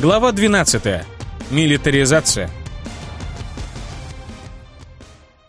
Глава 12. Милитаризация.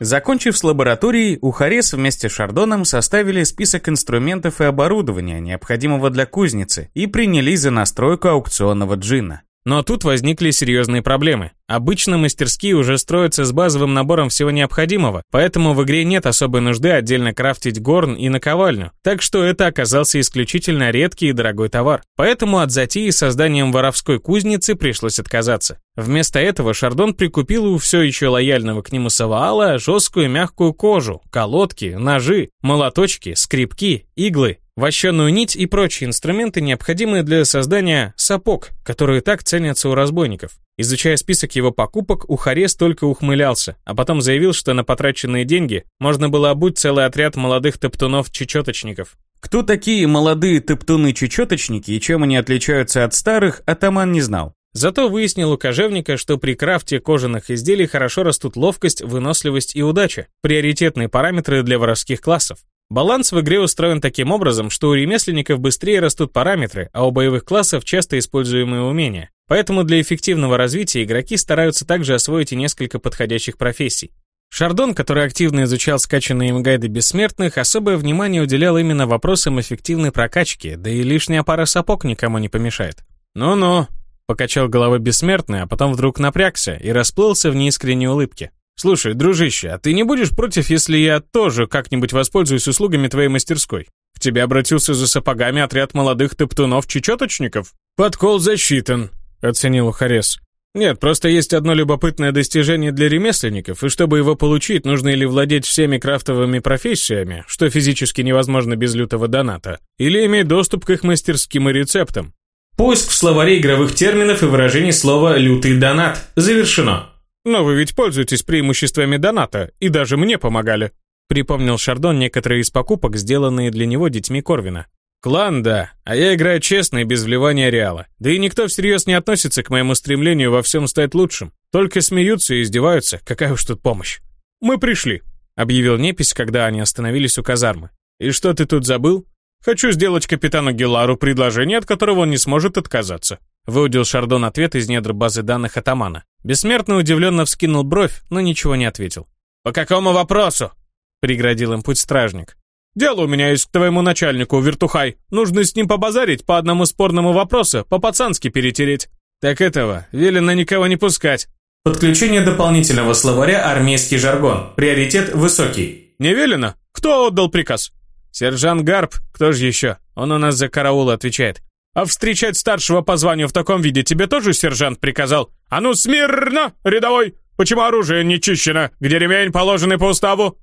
Закончив с лабораторией, Ухарес вместе с Шардоном составили список инструментов и оборудования, необходимого для кузницы, и принялись за настройку аукционного джина. Но тут возникли серьезные проблемы. Обычно мастерские уже строятся с базовым набором всего необходимого, поэтому в игре нет особой нужды отдельно крафтить горн и наковальню, так что это оказался исключительно редкий и дорогой товар. Поэтому от затеи с созданием воровской кузницы пришлось отказаться. Вместо этого Шардон прикупил у все еще лояльного к нему Саваала жесткую мягкую кожу, колодки, ножи, молоточки, скрипки, иглы вощеную нить и прочие инструменты, необходимые для создания сапог, которые так ценятся у разбойников. Изучая список его покупок, Ухарес только ухмылялся, а потом заявил, что на потраченные деньги можно было обуть целый отряд молодых топтунов-чечеточников. Кто такие молодые топтуны-чечеточники и чем они отличаются от старых, атаман не знал. Зато выяснил у кожевника, что при крафте кожаных изделий хорошо растут ловкость, выносливость и удача, приоритетные параметры для воровских классов. Баланс в игре устроен таким образом, что у ремесленников быстрее растут параметры, а у боевых классов часто используемые умения. Поэтому для эффективного развития игроки стараются также освоить и несколько подходящих профессий. Шардон, который активно изучал скачанные им гайды бессмертных, особое внимание уделял именно вопросам эффективной прокачки, да и лишняя пара сапог никому не помешает. «Ну-ну», — покачал головой бессмертный, а потом вдруг напрягся и расплылся в неискренней улыбке. «Слушай, дружище, а ты не будешь против, если я тоже как-нибудь воспользуюсь услугами твоей мастерской? К тебе обратился за сапогами отряд молодых топтунов-чечеточников?» «Подкол засчитан», — оценил Харес. «Нет, просто есть одно любопытное достижение для ремесленников, и чтобы его получить, нужно или владеть всеми крафтовыми профессиями, что физически невозможно без лютого доната, или иметь доступ к их мастерским и рецептам. Поиск в словаре игровых терминов и выражений слова «лютый донат» завершено. «Но вы ведь пользуетесь преимуществами доната, и даже мне помогали», припомнил Шардон некоторые из покупок, сделанные для него детьми Корвина. «Клан, да, а я играю честно и без вливания реала. Да и никто всерьез не относится к моему стремлению во всем стать лучшим. Только смеются и издеваются, какая уж тут помощь». «Мы пришли», — объявил Непись, когда они остановились у казармы. «И что ты тут забыл?» «Хочу сделать капитану Гелару предложение, от которого он не сможет отказаться». Выудил Шардон ответ из недр базы данных атамана. Бессмертный удивленно вскинул бровь, но ничего не ответил. «По какому вопросу?» — преградил им путь стражник. «Дело у меня есть к твоему начальнику, Вертухай. Нужно с ним побазарить по одному спорному вопросу, по-пацански перетереть». «Так этого, велено никого не пускать». Подключение дополнительного словаря «Армейский жаргон». Приоритет высокий. «Не велено? Кто отдал приказ?» «Сержант Гарп, кто же еще? Он у нас за караул отвечает. А встречать старшего по званию в таком виде тебе тоже сержант приказал? А ну смирно, рядовой! Почему оружие не чищено? Где ремень, положенный по уставу?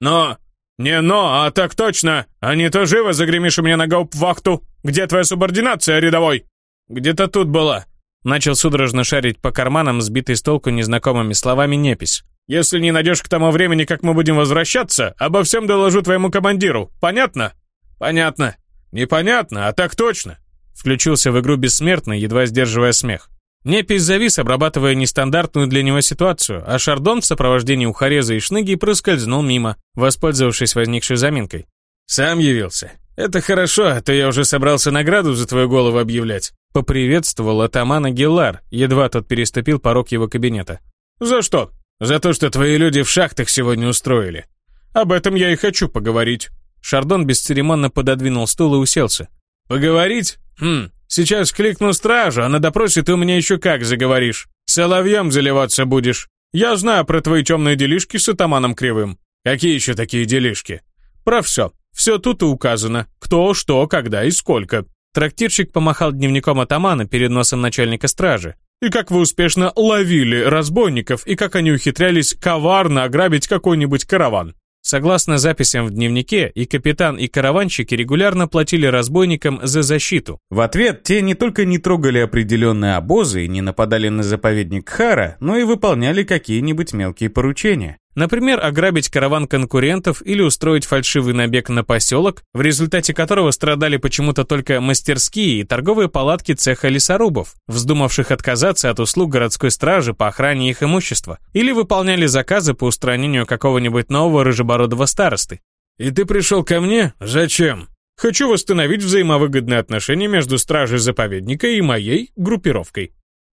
Но... Не но, а так точно. А не то живо загремишь у меня на гауп-вахту. Где твоя субординация, рядовой? Где-то тут была. Начал судорожно шарить по карманам, сбитый с толку незнакомыми словами непись. «Если не найдешь к тому времени, как мы будем возвращаться, обо всем доложу твоему командиру. Понятно?» «Понятно». «Непонятно, а так точно. Включился в игру бессмертный, едва сдерживая смех. Непись завис, обрабатывая нестандартную для него ситуацию, а Шардон в сопровождении Ухареза и Шныги проскользнул мимо, воспользовавшись возникшей заминкой. «Сам явился. Это хорошо, а то я уже собрался награду за твою голову объявлять». Поприветствовал атамана Геллар, едва тот переступил порог его кабинета. «За что?» «За то, что твои люди в шахтах сегодня устроили. Об этом я и хочу поговорить». Шардон бесцеремонно пододвинул стул и уселся. «Поговорить? Хм, сейчас кликну стражу, а на допросе ты у меня еще как заговоришь. Соловьем заливаться будешь. Я знаю про твои темные делишки с атаманом Кривым. Какие еще такие делишки? Про все. Все тут и указано. Кто, что, когда и сколько. Трактирщик помахал дневником атамана перед носом начальника стражи. И как вы успешно ловили разбойников, и как они ухитрялись коварно ограбить какой-нибудь караван. Согласно записям в дневнике, и капитан, и караванщики регулярно платили разбойникам за защиту. В ответ те не только не трогали определенные обозы и не нападали на заповедник Хара, но и выполняли какие-нибудь мелкие поручения. Например, ограбить караван конкурентов или устроить фальшивый набег на поселок, в результате которого страдали почему-то только мастерские и торговые палатки цеха лесорубов, вздумавших отказаться от услуг городской стражи по охране их имущества, или выполняли заказы по устранению какого-нибудь нового рыжебородого старосты. «И ты пришел ко мне? Зачем?» «Хочу восстановить взаимовыгодные отношения между стражей заповедника и моей группировкой».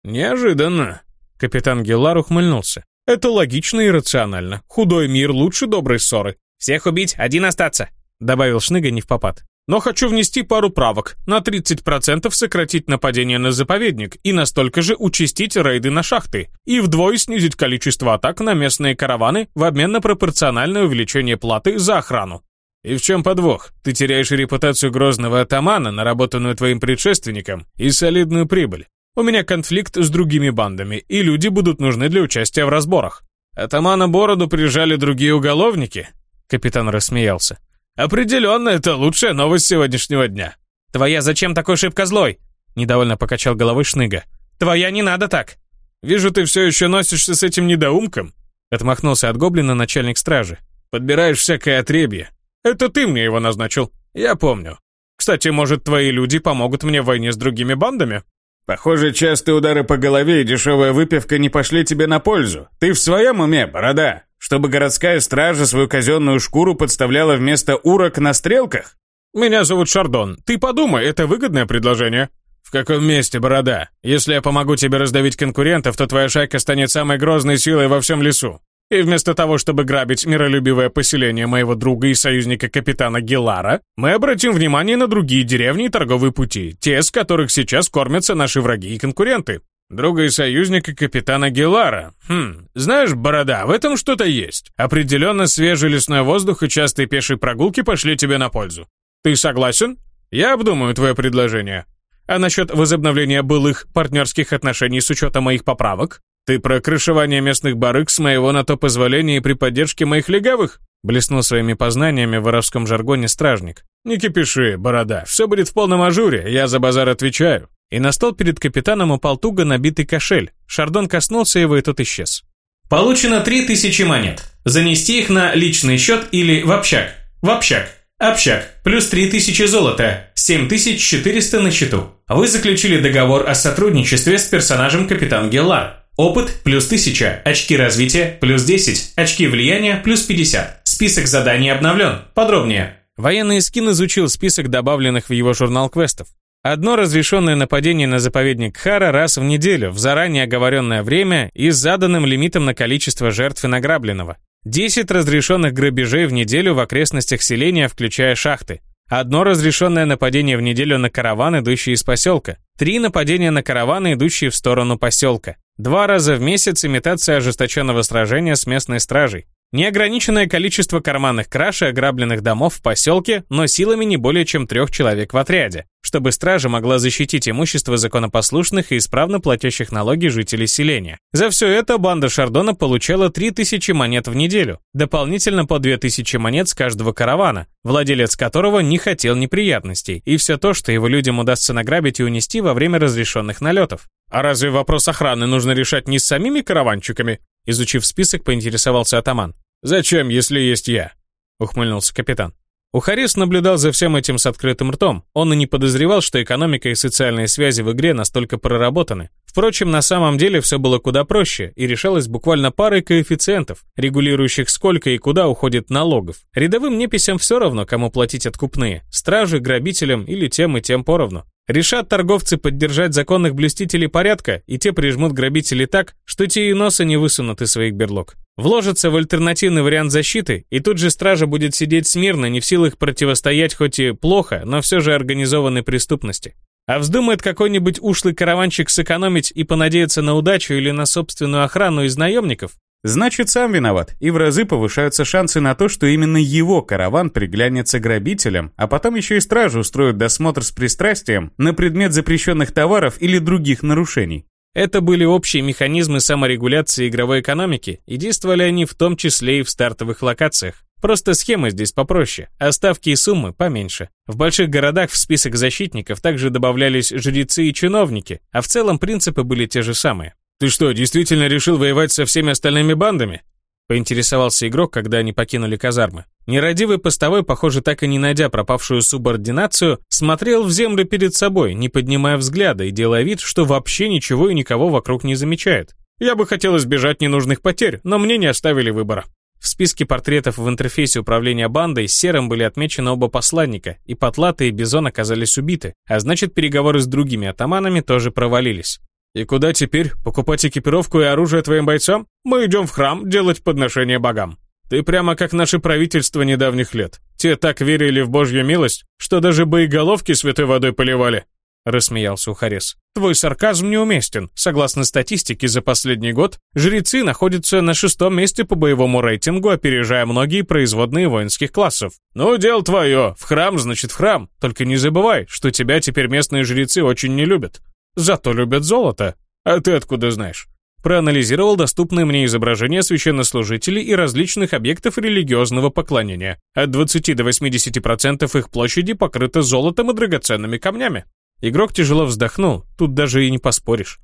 Неожиданно. Капитан Геллар ухмыльнулся. Это логично и рационально. Худой мир лучше доброй ссоры. Всех убить, один остаться, добавил Шныга не в попад. Но хочу внести пару правок. На 30% сократить нападение на заповедник и настолько же участить рейды на шахты. И вдвое снизить количество атак на местные караваны в обмен на пропорциональное увеличение платы за охрану. И в чем подвох? Ты теряешь репутацию грозного атамана, наработанную твоим предшественником, и солидную прибыль. У меня конфликт с другими бандами, и люди будут нужны для участия в разборах. Атамана Бороду прижали другие уголовники?» Капитан рассмеялся. «Определенно, это лучшая новость сегодняшнего дня». «Твоя зачем такой шибко злой?» Недовольно покачал головой Шныга. «Твоя не надо так». «Вижу, ты все еще носишься с этим недоумком», отмахнулся от гоблина начальник стражи. «Подбираешь всякое отребье. Это ты мне его назначил. Я помню. Кстати, может, твои люди помогут мне в войне с другими бандами?» Похоже, частые удары по голове и дешевая выпивка не пошли тебе на пользу. Ты в своем уме, борода? Чтобы городская стража свою казенную шкуру подставляла вместо урок на стрелках? Меня зовут Шардон. Ты подумай, это выгодное предложение. В каком месте, борода? Если я помогу тебе раздавить конкурентов, то твоя шайка станет самой грозной силой во всем лесу. И вместо того, чтобы грабить миролюбивое поселение моего друга и союзника капитана Гелара, мы обратим внимание на другие деревни и торговые пути, те, с которых сейчас кормятся наши враги и конкуренты. Друга и союзника капитана Гелара. Хм, знаешь, борода, в этом что-то есть. Определенно свежий лесной воздух и частые пешие прогулки пошли тебе на пользу. Ты согласен? Я обдумаю твое предложение. А насчет возобновления былых партнерских отношений с учетом моих поправок? «Ты про крышевание местных барыг с моего на то позволения и при поддержке моих легавых?» Блеснул своими познаниями в воровском жаргоне стражник. «Не кипиши, борода, все будет в полном ажуре, я за базар отвечаю». И на стол перед капитаном упал туго набитый кошель. Шардон коснулся его, и тот исчез. Получено 3000 монет. Занести их на личный счет или в общак. В общак. Общак. Плюс 3000 золота. 7400 на счету. Вы заключили договор о сотрудничестве с персонажем Капитан Геллар. Опыт – плюс 1000, очки развития – плюс 10, очки влияния – плюс 50. Список заданий обновлен. Подробнее. Военный скин изучил список добавленных в его журнал квестов. Одно разрешенное нападение на заповедник Хара раз в неделю, в заранее оговоренное время и с заданным лимитом на количество жертв и награбленного. 10 разрешенных грабежей в неделю в окрестностях селения, включая шахты. Одно разрешенное нападение в неделю на караван, идущий из поселка. Три нападения на караваны, идущие в сторону поселка. Два раза в месяц имитация ожесточенного сражения с местной стражей. Неограниченное количество карманных краж и ограбленных домов в поселке, но силами не более чем трех человек в отряде, чтобы стража могла защитить имущество законопослушных и исправно платящих налоги жителей селения. За все это банда Шардона получала 3000 монет в неделю, дополнительно по 2000 монет с каждого каравана, владелец которого не хотел неприятностей, и все то, что его людям удастся награбить и унести во время разрешенных налетов. А разве вопрос охраны нужно решать не с самими караванчиками? Изучив список, поинтересовался атаман. «Зачем, если есть я?» — ухмыльнулся капитан. Ухарис наблюдал за всем этим с открытым ртом. Он и не подозревал, что экономика и социальные связи в игре настолько проработаны. Впрочем, на самом деле все было куда проще и решалось буквально парой коэффициентов, регулирующих сколько и куда уходит налогов. Рядовым неписям все равно, кому платить откупные, стражи, грабителям или тем и тем поровну. Решат торговцы поддержать законных блюстителей порядка, и те прижмут грабителей так, что те и носа не высунут из своих берлог. Вложатся в альтернативный вариант защиты, и тут же стража будет сидеть смирно, не в силах противостоять хоть и плохо, но все же организованной преступности. А вздумает какой-нибудь ушлый караванчик сэкономить и понадеяться на удачу или на собственную охрану из наемников, Значит, сам виноват, и в разы повышаются шансы на то, что именно его караван приглянется грабителям, а потом еще и стражи устроят досмотр с пристрастием на предмет запрещенных товаров или других нарушений. Это были общие механизмы саморегуляции игровой экономики, и действовали они в том числе и в стартовых локациях. Просто схема здесь попроще, а ставки и суммы поменьше. В больших городах в список защитников также добавлялись жрецы и чиновники, а в целом принципы были те же самые. «Ты что, действительно решил воевать со всеми остальными бандами?» Поинтересовался игрок, когда они покинули казармы. Нерадивый постовой, похоже, так и не найдя пропавшую субординацию, смотрел в землю перед собой, не поднимая взгляда и делая вид, что вообще ничего и никого вокруг не замечает. Я бы хотел избежать ненужных потерь, но мне не оставили выбора. В списке портретов в интерфейсе управления бандой серым были отмечены оба посланника, и Потлата и Бизон оказались убиты, а значит переговоры с другими атаманами тоже провалились. И куда теперь? Покупать экипировку и оружие твоим бойцам? Мы идем в храм делать подношение богам. Ты прямо как наше правительство недавних лет. Те так верили в Божью милость, что даже боеголовки святой водой поливали. Рассмеялся Ухарес. Твой сарказм неуместен. Согласно статистике, за последний год жрецы находятся на шестом месте по боевому рейтингу, опережая многие производные воинских классов. Ну, дело твое. В храм, значит, в храм. Только не забывай, что тебя теперь местные жрецы очень не любят. Зато любят золото. А ты откуда знаешь? Проанализировал доступные мне изображения священнослужителей и различных объектов религиозного поклонения. От 20 до 80% их площади покрыты золотом и драгоценными камнями. Игрок тяжело вздохнул, тут даже и не поспоришь.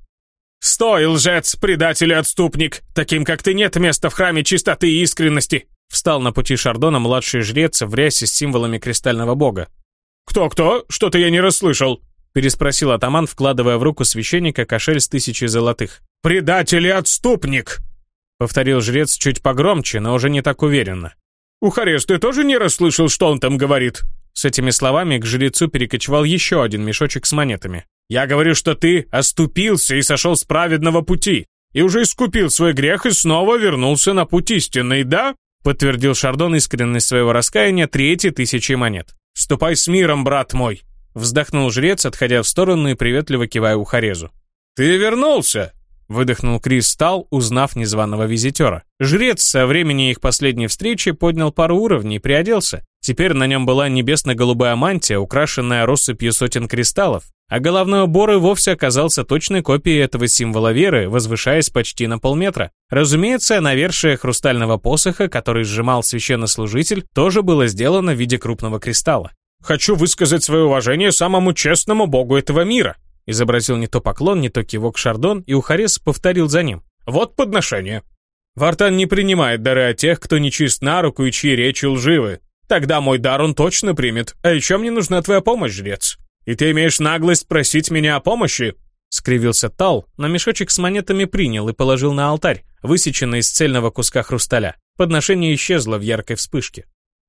«Стой, лжец, предатель и отступник! Таким, как ты, нет места в храме чистоты и искренности!» Встал на пути Шардона младший жрец в рясе с символами кристального бога. «Кто-кто? Что-то я не расслышал!» переспросил атаман, вкладывая в руку священника кошель с тысячей золотых. «Предатель и отступник!» Повторил жрец чуть погромче, но уже не так уверенно. «Ухарес, ты тоже не расслышал, что он там говорит?» С этими словами к жрецу перекочевал еще один мешочек с монетами. «Я говорю, что ты оступился и сошел с праведного пути, и уже искупил свой грех и снова вернулся на путь истинный, да?» Подтвердил Шардон искренность своего раскаяния третьей тысячи монет. «Ступай с миром, брат мой!» Вздохнул жрец, отходя в сторону и приветливо кивая Ухарезу. «Ты вернулся!» Выдохнул Крис Стал, узнав незваного визитера. Жрец со времени их последней встречи поднял пару уровней и приоделся. Теперь на нем была небесно-голубая мантия, украшенная россыпью сотен кристаллов, а головной убор и вовсе оказался точной копией этого символа веры, возвышаясь почти на полметра. Разумеется, навершие хрустального посоха, который сжимал священнослужитель, тоже было сделано в виде крупного кристалла. «Хочу высказать свое уважение самому честному богу этого мира», Изобразил не то поклон, не то кивок Шардон, и Ухарес повторил за ним. «Вот подношение». «Вартан не принимает дары от тех, кто нечист на руку и чьи речи лживы. Тогда мой дар он точно примет. А еще мне нужна твоя помощь, жрец. И ты имеешь наглость просить меня о помощи?» Скривился Тал, но мешочек с монетами принял и положил на алтарь, высеченный из цельного куска хрусталя. Подношение исчезло в яркой вспышке.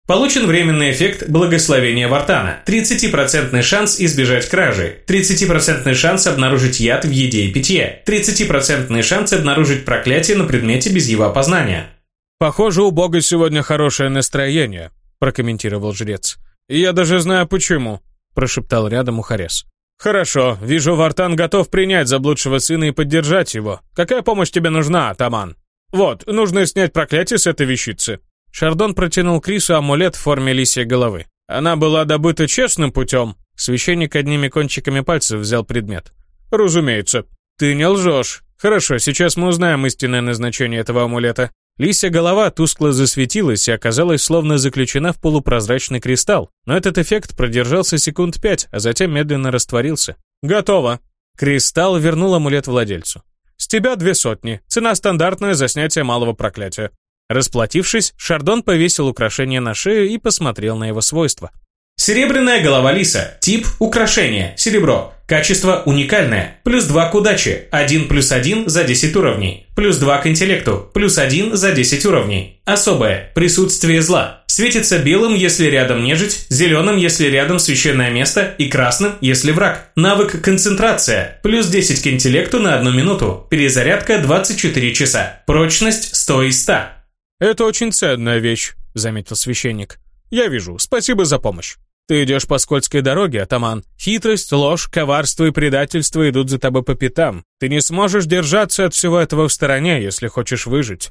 Получен временный эффект благословения Вартана. 30% шанс избежать кражи. 30% шанс обнаружить яд в еде и питье. 30% шанс обнаружить проклятие на предмете без его опознания. «Похоже, у бога сегодня хорошее настроение», – прокомментировал жрец. «И я даже знаю почему», – прошептал рядом Ухарес. «Хорошо, вижу, Вартан готов принять заблудшего сына и поддержать его. Какая помощь тебе нужна, атаман? Вот, нужно снять проклятие с этой вещицы». Шардон протянул Крису амулет в форме лисьей головы. Она была добыта честным путем. Священник одними кончиками пальцев взял предмет. Разумеется. Ты не лжешь. Хорошо, сейчас мы узнаем истинное назначение этого амулета. Лисья голова тускло засветилась и оказалась словно заключена в полупрозрачный кристалл, но этот эффект продержался секунд пять, а затем медленно растворился. «Готово!» Кристалл вернул амулет владельцу. «С тебя две сотни. Цена стандартная за снятие малого проклятия. Расплатившись, Шардон повесил украшение на шею и посмотрел на его свойства. Серебряная голова лиса. Тип – украшение. Серебро. Качество уникальное. Плюс 2 к удаче. 1 плюс 1 за 10 уровней. Плюс 2 к интеллекту. Плюс 1 за 10 уровней. Особое. Присутствие зла. Светится белым, если рядом нежить, зеленым, если рядом священное место, и красным, если враг. Навык концентрация. Плюс 10 к интеллекту на 1 минуту. Перезарядка 24 часа. Прочность 100 из 100. «Это очень ценная вещь», — заметил священник. «Я вижу. Спасибо за помощь. Ты идешь по скользкой дороге, атаман. Хитрость, ложь, коварство и предательство идут за тобой по пятам. Ты не сможешь держаться от всего этого в стороне, если хочешь выжить.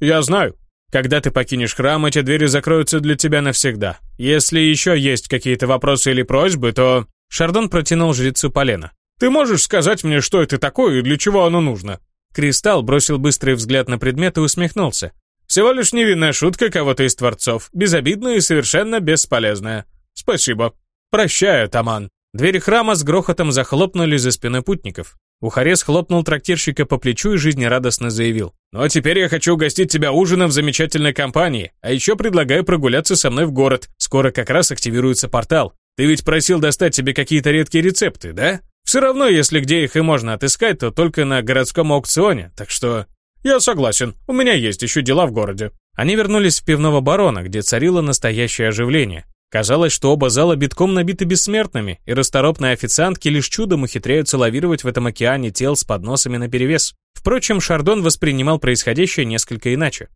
Я знаю. Когда ты покинешь храм, эти двери закроются для тебя навсегда. Если еще есть какие-то вопросы или просьбы, то...» Шардон протянул жрецу полено. «Ты можешь сказать мне, что это такое и для чего оно нужно?» Кристалл бросил быстрый взгляд на предмет и усмехнулся. Всего лишь невинная шутка кого-то из творцов, безобидная и совершенно бесполезная. Спасибо. Прощаю, Таман. Двери храма с грохотом захлопнули за спиной путников. Ухарес хлопнул трактирщика по плечу и жизнерадостно заявил. «Ну а теперь я хочу угостить тебя ужином в замечательной компании, а еще предлагаю прогуляться со мной в город. Скоро как раз активируется портал. Ты ведь просил достать тебе какие-то редкие рецепты, да? Все равно, если где их и можно отыскать, то только на городском аукционе, так что «Я согласен. У меня есть еще дела в городе». Они вернулись в пивного барона, где царило настоящее оживление. Казалось, что оба зала битком набиты бессмертными, и расторопные официантки лишь чудом ухитряются лавировать в этом океане тел с подносами наперевес. Впрочем, Шардон воспринимал происходящее несколько иначе.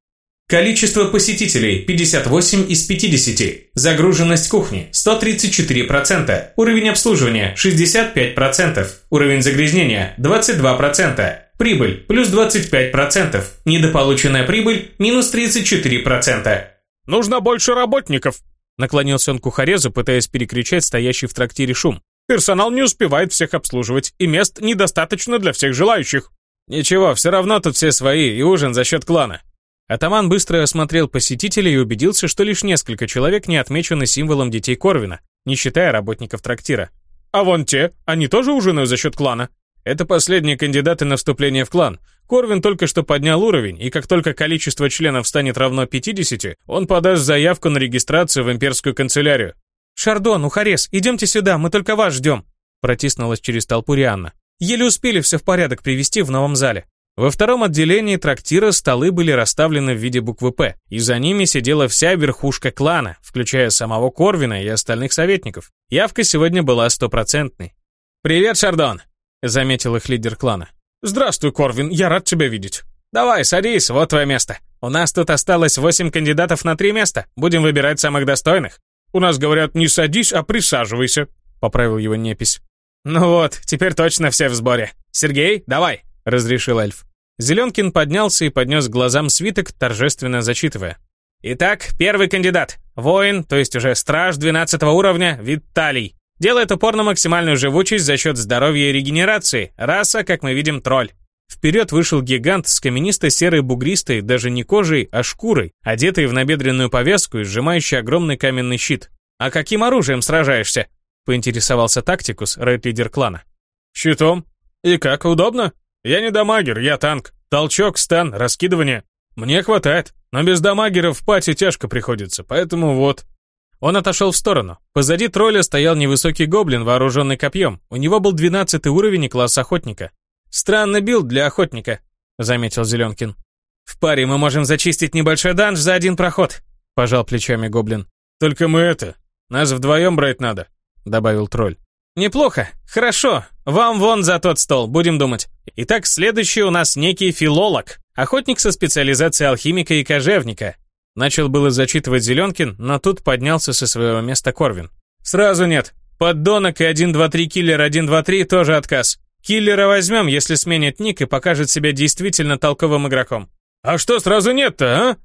Количество посетителей 58 из 50. Загруженность кухни 134%. Уровень обслуживания 65%. Уровень загрязнения 22%. Прибыль плюс 25%. Недополученная прибыль минус 34%. «Нужно больше работников!» Наклонился он к кухарезу, пытаясь перекричать стоящий в трактире шум. «Персонал не успевает всех обслуживать, и мест недостаточно для всех желающих». «Ничего, все равно тут все свои, и ужин за счет клана», Атаман быстро осмотрел посетителей и убедился, что лишь несколько человек не отмечены символом детей Корвина, не считая работников трактира. «А вон те, они тоже ужинают за счет клана?» «Это последние кандидаты на вступление в клан. Корвин только что поднял уровень, и как только количество членов станет равно 50, он подаст заявку на регистрацию в имперскую канцелярию». «Шардон, Ухарес, идемте сюда, мы только вас ждем», протиснулась через толпу Рианна. «Еле успели все в порядок привести в новом зале». Во втором отделении трактира столы были расставлены в виде буквы «П», и за ними сидела вся верхушка клана, включая самого Корвина и остальных советников. Явка сегодня была стопроцентной. «Привет, Шардон!» — заметил их лидер клана. «Здравствуй, Корвин, я рад тебя видеть». «Давай, садись, вот твое место. У нас тут осталось восемь кандидатов на три места. Будем выбирать самых достойных». «У нас говорят, не садись, а присаживайся», — поправил его непись. «Ну вот, теперь точно все в сборе. Сергей, давай!» — разрешил эльф. Зеленкин поднялся и поднес глазам свиток, торжественно зачитывая. Итак, первый кандидат. Воин, то есть уже страж 12 уровня, Виталий. Делает упор на максимальную живучесть за счет здоровья и регенерации. Раса, как мы видим, тролль. Вперед вышел гигант с каменистой серой бугристой, даже не кожей, а шкурой, одетый в набедренную повязку и сжимающий огромный каменный щит. «А каким оружием сражаешься?» — поинтересовался Тактикус, рейд-лидер клана. «Щитом. И как, удобно?» «Я не дамагер, я танк. Толчок, стан, раскидывание. Мне хватает, но без дамагеров в пати тяжко приходится, поэтому вот». Он отошел в сторону. Позади тролля стоял невысокий гоблин, вооруженный копьем. У него был 12 уровень и класс охотника. «Странный билд для охотника», — заметил Зеленкин. «В паре мы можем зачистить небольшой данж за один проход», — пожал плечами гоблин. «Только мы это, нас вдвоем брать надо», — добавил тролль. «Неплохо. Хорошо. Вам вон за тот стол, будем думать. Итак, следующий у нас некий филолог. Охотник со специализацией алхимика и кожевника». Начал было зачитывать Зеленкин, но тут поднялся со своего места Корвин. «Сразу нет. Поддонок и 1-2-3 киллер 1-2-3 тоже отказ. Киллера возьмем, если сменит ник и покажет себя действительно толковым игроком». «А что сразу нет-то, а?»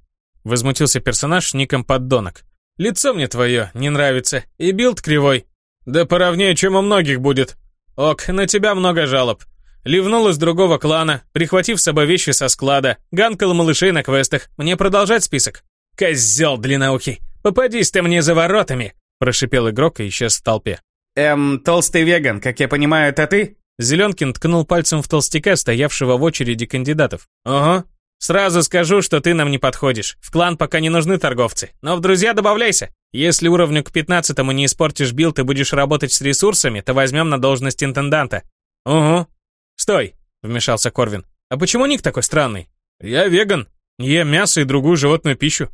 Возмутился персонаж с ником Поддонок. «Лицо мне твое не нравится, и билд кривой. Да поровнее, чем у многих будет. Ок, на тебя много жалоб. Ливнул из другого клана, прихватив с собой вещи со склада, ганкал малышей на квестах. Мне продолжать список? Козел длинноухий, попадись ты мне за воротами, прошипел игрок и исчез в толпе. Эм, толстый веган, как я понимаю, это ты? Зеленкин ткнул пальцем в толстяка, стоявшего в очереди кандидатов. Ага. Сразу скажу, что ты нам не подходишь. В клан пока не нужны торговцы, но в друзья добавляйся. Если уровню к 15 не испортишь билд и будешь работать с ресурсами, то возьмем на должность интенданта. Угу. Стой, вмешался Корвин. А почему ник такой странный? Я веган. Ем мясо и другую животную пищу.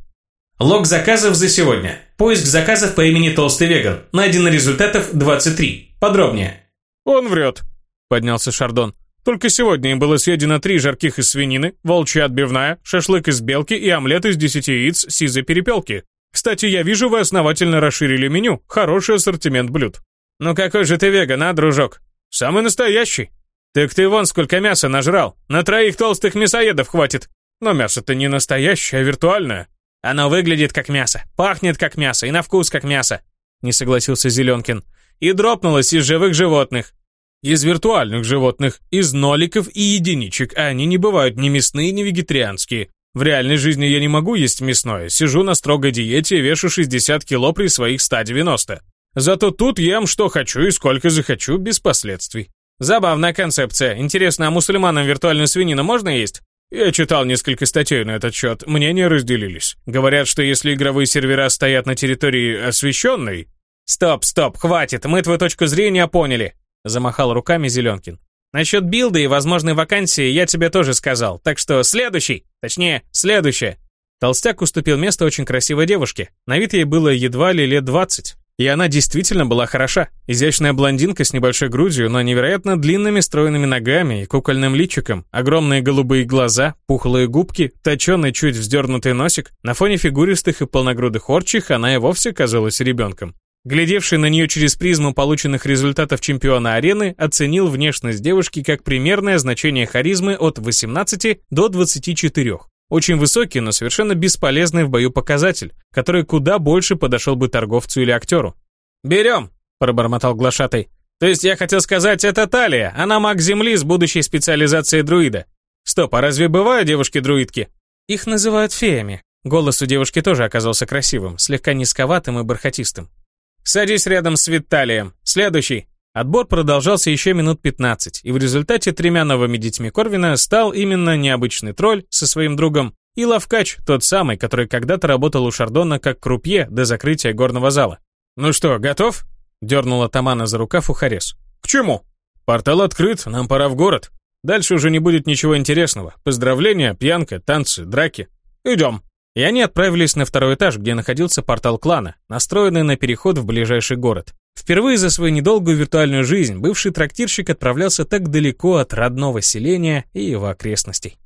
Лог заказов за сегодня. Поиск заказов по имени Толстый Веган. Найдено результатов 23. Подробнее. Он врет, поднялся Шардон. Только сегодня им было съедено три жарких из свинины, волчья отбивная, шашлык из белки и омлет из десяти яиц сизой перепелки. Кстати, я вижу, вы основательно расширили меню. Хороший ассортимент блюд. Ну какой же ты веган, а, дружок? Самый настоящий. Так ты вон сколько мяса нажрал. На троих толстых мясоедов хватит. Но мясо-то не настоящее, а виртуальное. Оно выглядит как мясо, пахнет как мясо и на вкус как мясо. Не согласился Зеленкин. И дропнулось из живых животных. Из виртуальных животных, из ноликов и единичек, а они не бывают ни мясные, ни вегетарианские. В реальной жизни я не могу есть мясное, сижу на строгой диете и вешу 60 кило при своих 190. Зато тут ем что хочу и сколько захочу, без последствий. Забавная концепция. Интересно, а мусульманам виртуальную свинину можно есть? Я читал несколько статей на этот счет, мнения разделились. Говорят, что если игровые сервера стоят на территории освещенной... Стоп, стоп, хватит, мы твою точку зрения поняли. Замахал руками Зеленкин. Насчет билда и возможной вакансии я тебе тоже сказал, так что следующий, точнее, следующее. Толстяк уступил место очень красивой девушке. На вид ей было едва ли лет 20. И она действительно была хороша. Изящная блондинка с небольшой грудью, но невероятно длинными стройными ногами и кукольным личиком, огромные голубые глаза, пухлые губки, точеный чуть вздернутый носик. На фоне фигуристых и полногрудых орчих она и вовсе казалась ребенком. Глядевший на нее через призму полученных результатов чемпиона арены оценил внешность девушки как примерное значение харизмы от 18 до 24. Очень высокий, но совершенно бесполезный в бою показатель, который куда больше подошел бы торговцу или актеру. «Берем!» – пробормотал глашатай. «То есть я хотел сказать, это Талия, она маг Земли с будущей специализацией друида. Стоп, а разве бывают девушки-друидки?» «Их называют феями». Голос у девушки тоже оказался красивым, слегка низковатым и бархатистым. «Садись рядом с Виталием. Следующий!» Отбор продолжался еще минут 15, и в результате тремя новыми детьми Корвина стал именно необычный тролль со своим другом и Лавкач, тот самый, который когда-то работал у Шардона как крупье до закрытия горного зала. «Ну что, готов?» — дернула Тамана за рукав Ухарес. «К чему?» «Портал открыт, нам пора в город. Дальше уже не будет ничего интересного. Поздравления, пьянка, танцы, драки. Идем». И они отправились на второй этаж, где находился портал клана, настроенный на переход в ближайший город. Впервые за свою недолгую виртуальную жизнь бывший трактирщик отправлялся так далеко от родного селения и его окрестностей.